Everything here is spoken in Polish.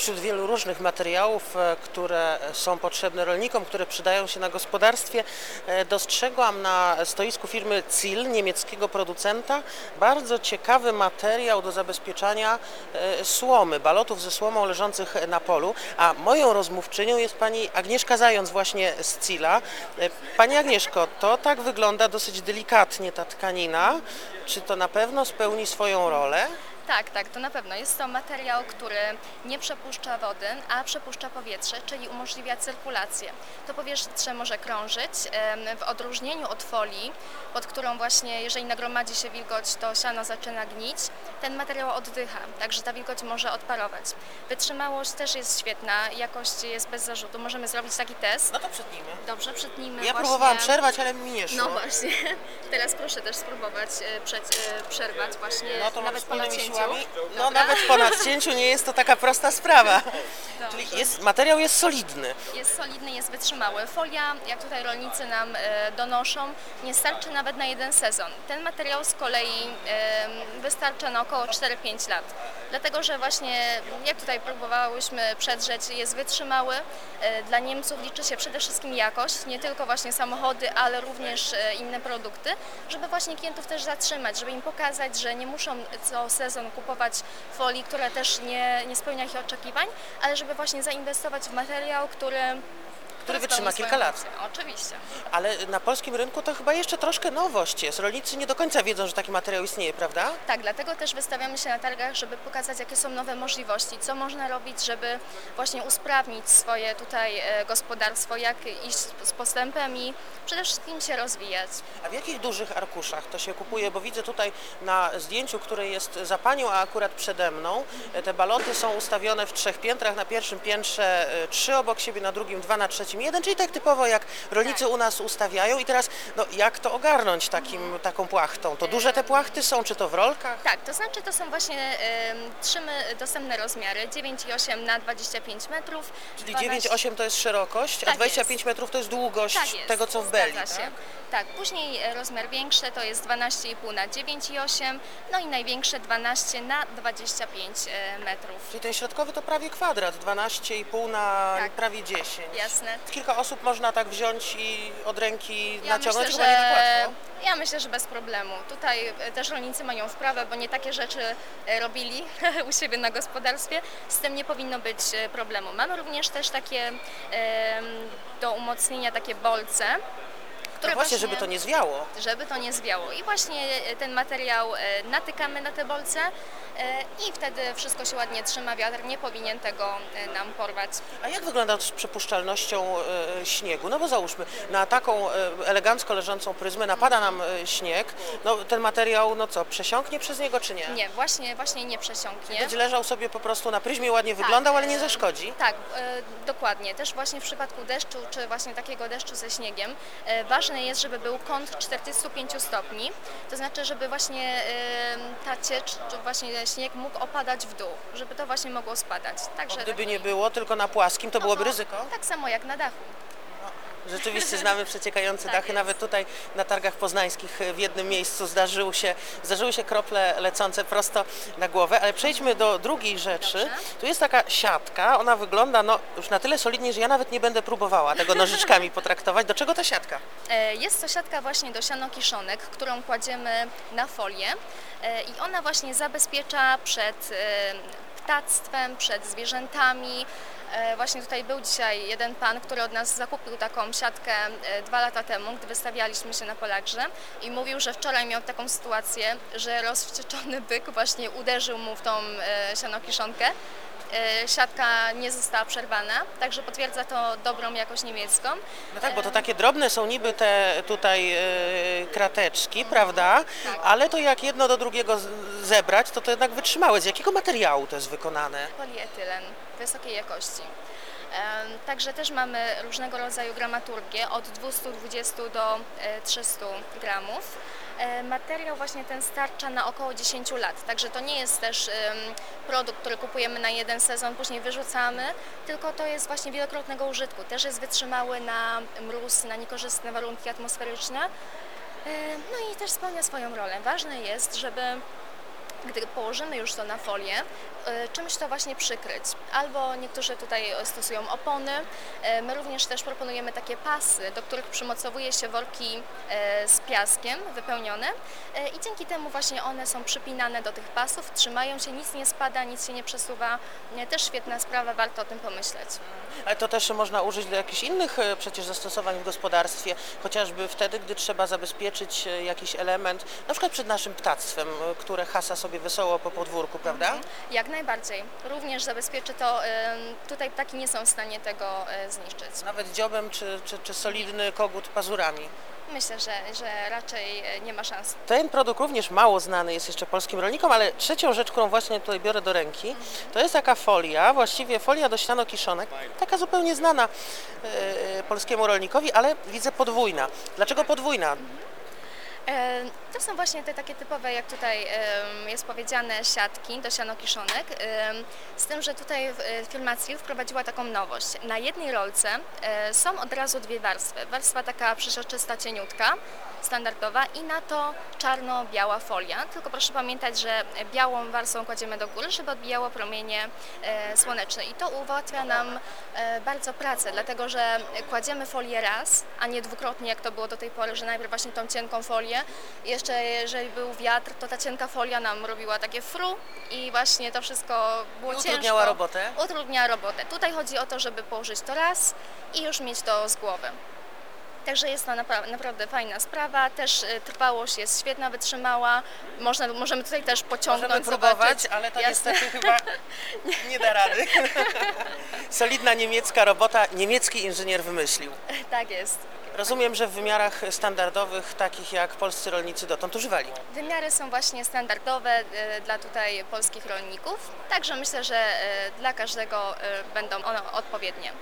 Wśród wielu różnych materiałów, e, które są potrzebne rolnikom, które przydają się na gospodarstwie, e, dostrzegłam na stoisku firmy CIL, niemieckiego producenta, bardzo ciekawy materiał do zabezpieczania e, słomy, balotów ze słomą leżących na polu. A moją rozmówczynią jest pani Agnieszka Zając właśnie z CILA. Pani Agnieszko, to tak wygląda dosyć delikatnie ta tkanina. Czy to na pewno spełni swoją rolę? Tak, tak, to na pewno. Jest to materiał, który nie przepuszcza wody, a przepuszcza powietrze, czyli umożliwia cyrkulację. To powietrze może krążyć w odróżnieniu od folii, pod którą właśnie, jeżeli nagromadzi się wilgoć, to siano zaczyna gnić. Ten materiał oddycha, także ta wilgoć może odparować. Wytrzymałość też jest świetna, jakość jest bez zarzutu. Możemy zrobić taki test. No to przytnijmy. Dobrze, przytnijmy Ja właśnie... próbowałam przerwać, ale mi nie szło. No właśnie. Teraz proszę też spróbować e, przed, e, przerwać właśnie No to nawet po wspólnymi nacięciu. Siłami. No Dobra. nawet po nadcięciu nie jest to taka prosta sprawa. Dobrze. Czyli jest, materiał jest solidny. Jest solidny, jest wytrzymały. Folia, jak tutaj rolnicy nam e, donoszą, nie starczy nawet na jeden sezon. Ten materiał z kolei e, wystarcza na około 4-5 lat. Dlatego, że właśnie, jak tutaj próbowałyśmy przedrzeć, jest wytrzymały. E, Dla Niemców liczy się przede wszystkim jakość, nie tylko właśnie samochody, ale również e, inne produkty, żeby właśnie klientów też zatrzymać, żeby im pokazać, że nie muszą co sezon kupować folii, która też nie, nie spełnia ich oczekiwań, ale żeby właśnie zainwestować w materiał, który Który wytrzyma kilka lat. Oczywiście. Ale na polskim rynku to chyba jeszcze troszkę nowość jest. Rolnicy nie do końca wiedzą, że taki materiał istnieje, prawda? Tak, dlatego też wystawiamy się na targach, żeby pokazać, jakie są nowe możliwości, co można robić, żeby właśnie usprawnić swoje tutaj e, gospodarstwo, jak iść z postępem i przede wszystkim się rozwijać. A w jakich dużych arkuszach to się kupuje? Bo widzę tutaj na zdjęciu, które jest za panią, a akurat przede mną, e, te baloty są ustawione w trzech piętrach. Na pierwszym piętrze e, trzy obok siebie, na drugim dwa, na trzecim jeden, czyli tak typowo jak rolnicy u nas ustawiają. I teraz, no jak to ogarnąć takim, taką płachtą? To duże te płachty są, czy to w rolkach? Tak, to znaczy to są właśnie e, trzy my- dostępne rozmiary, 9,8 na 25 metrów. Czyli 12 9,8 to jest szerokość, a Tak 25 metrów to jest długość Tak jest, tego, co w beli. zgadza się. Tak? Tak, później e, rozmiar większy to jest 12,5 na 9,8, no i największe 12 na 25 e, metrów. Czyli ten środkowy to prawie kwadrat, 12,5 na Tak. prawie 10. Jasne. Kilka osób można tak wziąć i od ręki Ja naciągnąć, myślę, chyba nie tak że, łatwo. ja myślę, że bez problemu. Tutaj e, też rolnicy mają wprawę, bo nie takie rzeczy e, robili u siebie na gospodarstwie. Z tym nie powinno być e, problemu. Mamy również też takie em, do umocnienia takie bolce, które No właśnie, żeby to nie zwiało. żeby to nie zwiało. I właśnie e, ten materiał e, natykamy na te bolce e, i wtedy wszystko się ładnie trzyma, wiatr nie powinien tego nam porwać. A jak wygląda to z przepuszczalnością śniegu? No bo załóżmy, na taką elegancko leżącą pryzmę napada nam śnieg, no ten materiał, no co, przesiąknie przez niego czy nie? Nie, właśnie, właśnie nie przesiąknie. Będzie leżał sobie po prostu na pryzmie, ładnie wyglądał, ale nie zaszkodzi. Tak, dokładnie. Też właśnie w przypadku deszczu, czy właśnie takiego deszczu ze śniegiem, e, ważne jest, żeby był kąt 45 stopni, to znaczy, żeby właśnie ta ciecz, czy właśnie śnieg mógł opadać w dół, żeby to właśnie mogło spadać. Także Gdyby taki- nie było, tylko na płaskim, to no byłoby ryzyko. Tak samo jak na dachu. Rzeczywiście znamy przeciekające Tak dachy. jest. Nawet tutaj na targach poznańskich w jednym miejscu zdarzyły się, zdarzyły się krople lecące prosto na głowę. Ale przejdźmy do drugiej rzeczy. Dobrze. Tu jest taka siatka, ona wygląda no, już na tyle solidnie, że ja nawet nie będę próbowała tego nożyczkami potraktować. Do czego ta siatka? E, Jest to siatka właśnie do sianokiszonek, którą kładziemy na folię e, i ona właśnie zabezpiecza przed e, ptactwem, przed zwierzętami. E, Właśnie tutaj był dzisiaj jeden pan, który od nas zakupił taką siatkę e, dwa lata temu, gdy wystawialiśmy się na Polagrze i mówił, że wczoraj miał taką sytuację, że rozwścieczony byk właśnie uderzył mu w tą e, sianokiszonkę. E, Siatka nie została przerwana, także potwierdza to dobrą jakość niemiecką. No tak, bo to takie drobne są niby te tutaj e, krateczki, prawda? Tak. Ale to jak jedno do drugiego zebrać, to to jednak wytrzymałe. Z jakiego materiału to jest wykonane? polietylen wysokiej jakości. Także też mamy różnego rodzaju gramaturgię od 220 do e, 300 gramów. E, Materiał właśnie ten starcza na około 10 lat, także to nie jest też produkt, który kupujemy na jeden sezon, później wyrzucamy, tylko to jest właśnie wielokrotnego użytku. Też jest wytrzymały na mróz, na niekorzystne warunki atmosferyczne. E, No i też spełnia swoją rolę. Ważne jest, żeby gdy położymy już to na folię, e, czymś to właśnie przykryć. Albo niektórzy tutaj stosują opony. E, My również też proponujemy takie pasy, do których przymocowuje się worki e, z piaskiem wypełnione i dzięki temu właśnie one są przypinane do tych pasów, trzymają się, nic nie spada, nic się nie przesuwa. Też świetna sprawa, warto o tym pomyśleć. Ale to też można użyć do jakichś innych przecież zastosowań w gospodarstwie, chociażby wtedy, gdy trzeba zabezpieczyć jakiś element, na przykład przed naszym ptactwem, które hasa sobie wesoło po podwórku, prawda? Jak najbardziej. Również zabezpieczy to, tutaj ptaki nie są w stanie tego e, zniszczyć. Nawet dziobem czy, czy, czy solidny kogut pazurami. Myślę, że, że raczej e, nie ma szans. Ten produkt również mało znany jest jeszcze polskim rolnikom, ale trzecią rzecz, którą właśnie tutaj biorę do ręki, to jest taka folia, właściwie folia do ścianokiszonek, taka zupełnie znana e, polskiemu rolnikowi, ale widzę podwójna. Dlaczego podwójna? E, To są właśnie te takie typowe, jak tutaj jest powiedziane, siatki do sianokiszonek. Z tym, że tutaj e, firma CIL wprowadziła taką nowość. Na jednej rolce e, są od razu dwie warstwy. Warstwa taka przezroczysta, cieniutka, standardowa i na to czarno-biała folia. Tylko proszę pamiętać, że białą warstwą kładziemy do góry, żeby odbijało promienie słoneczne. I to ułatwia nam bardzo pracę, dlatego że kładziemy folię raz, a nie dwukrotnie, jak to było do tej pory, że najpierw właśnie tą cienką folię. I Jeszcze jeżeli był wiatr, to ta cienka folia nam robiła takie fru i właśnie to wszystko było I ciężko. utrudniała robotę? Utrudnia robotę. Tutaj chodzi o to, żeby położyć to raz i już mieć to z głowy. Także jest to napra- naprawdę fajna sprawa. Też y, trwałość jest świetna, wytrzymała. Można, możemy tutaj też pociągnąć, Możemy próbować, zobaczyć. ale to Jasne. niestety chyba nie da rady. Solidna niemiecka robota, niemiecki inżynier wymyślił. Tak jest. Rozumiem, że w wymiarach standardowych, takich jak polscy rolnicy dotąd używali. Wymiary są właśnie standardowe y, dla tutaj polskich rolników, także myślę, że y, dla każdego będą one odpowiednie.